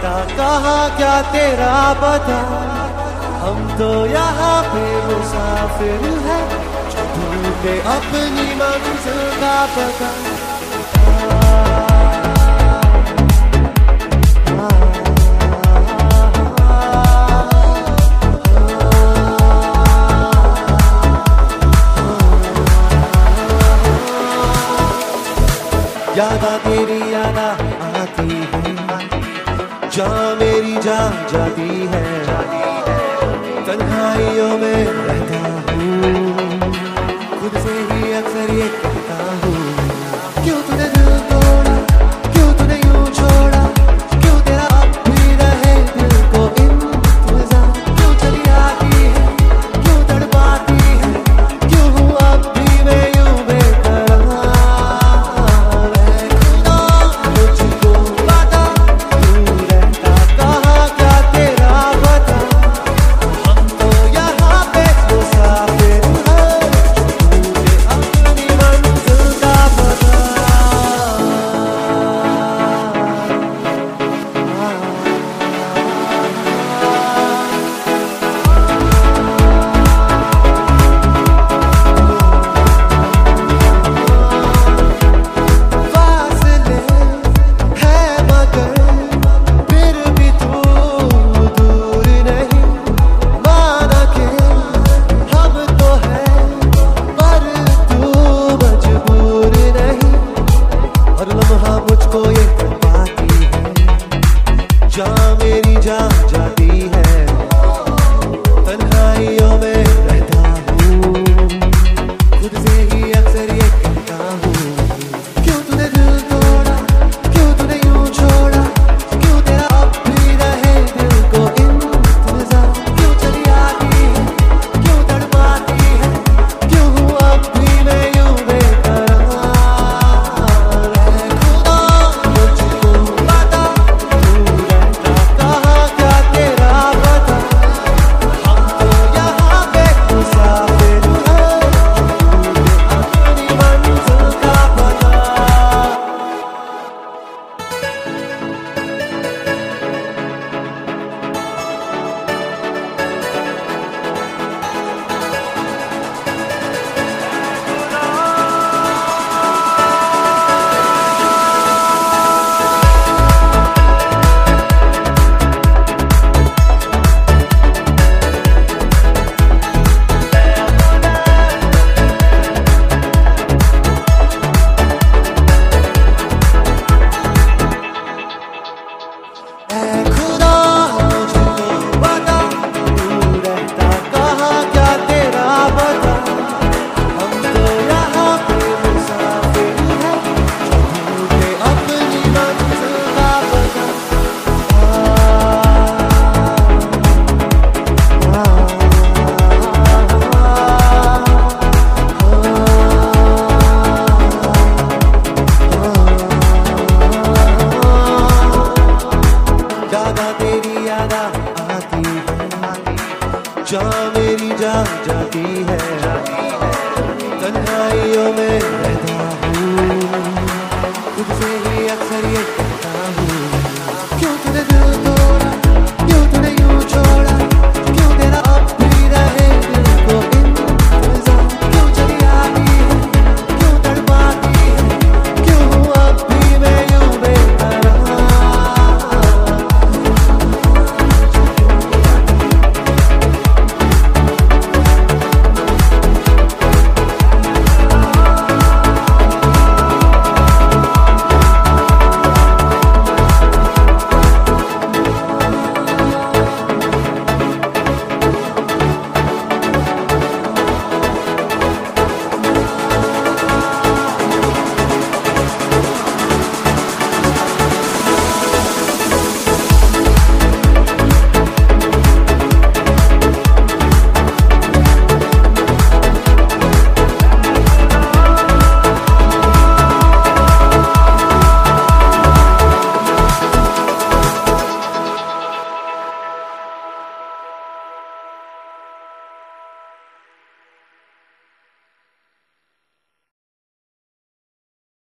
पता कहा क्या तेरा पता? हम तो यहाँ पे मुसाफिर है ढूंढे अपनी मंजिल का पता। यादा तेरी यादा जा मेरी जा जाती है। तन्हाइयों में रहता हूँ। खुद से ही अक्सर ये कहता हूँ, क्यों तुझे जा मेरी जान जाती है। तन्हाइयों में